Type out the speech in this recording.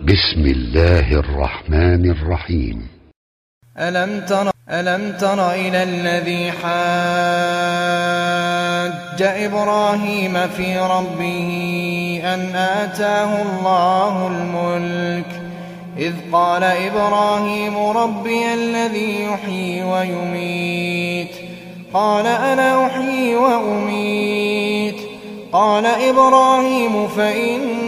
بسم الله الرحمن الرحيم. ألم تر, ألم تر إلى الذي حاج إبراهيم في ربه أن آتاه الله الملك؟ إذ قال إبراهيم ربي الذي يحيي ويميت. قال أنا أحيي وأميت. قال إبراهيم فإن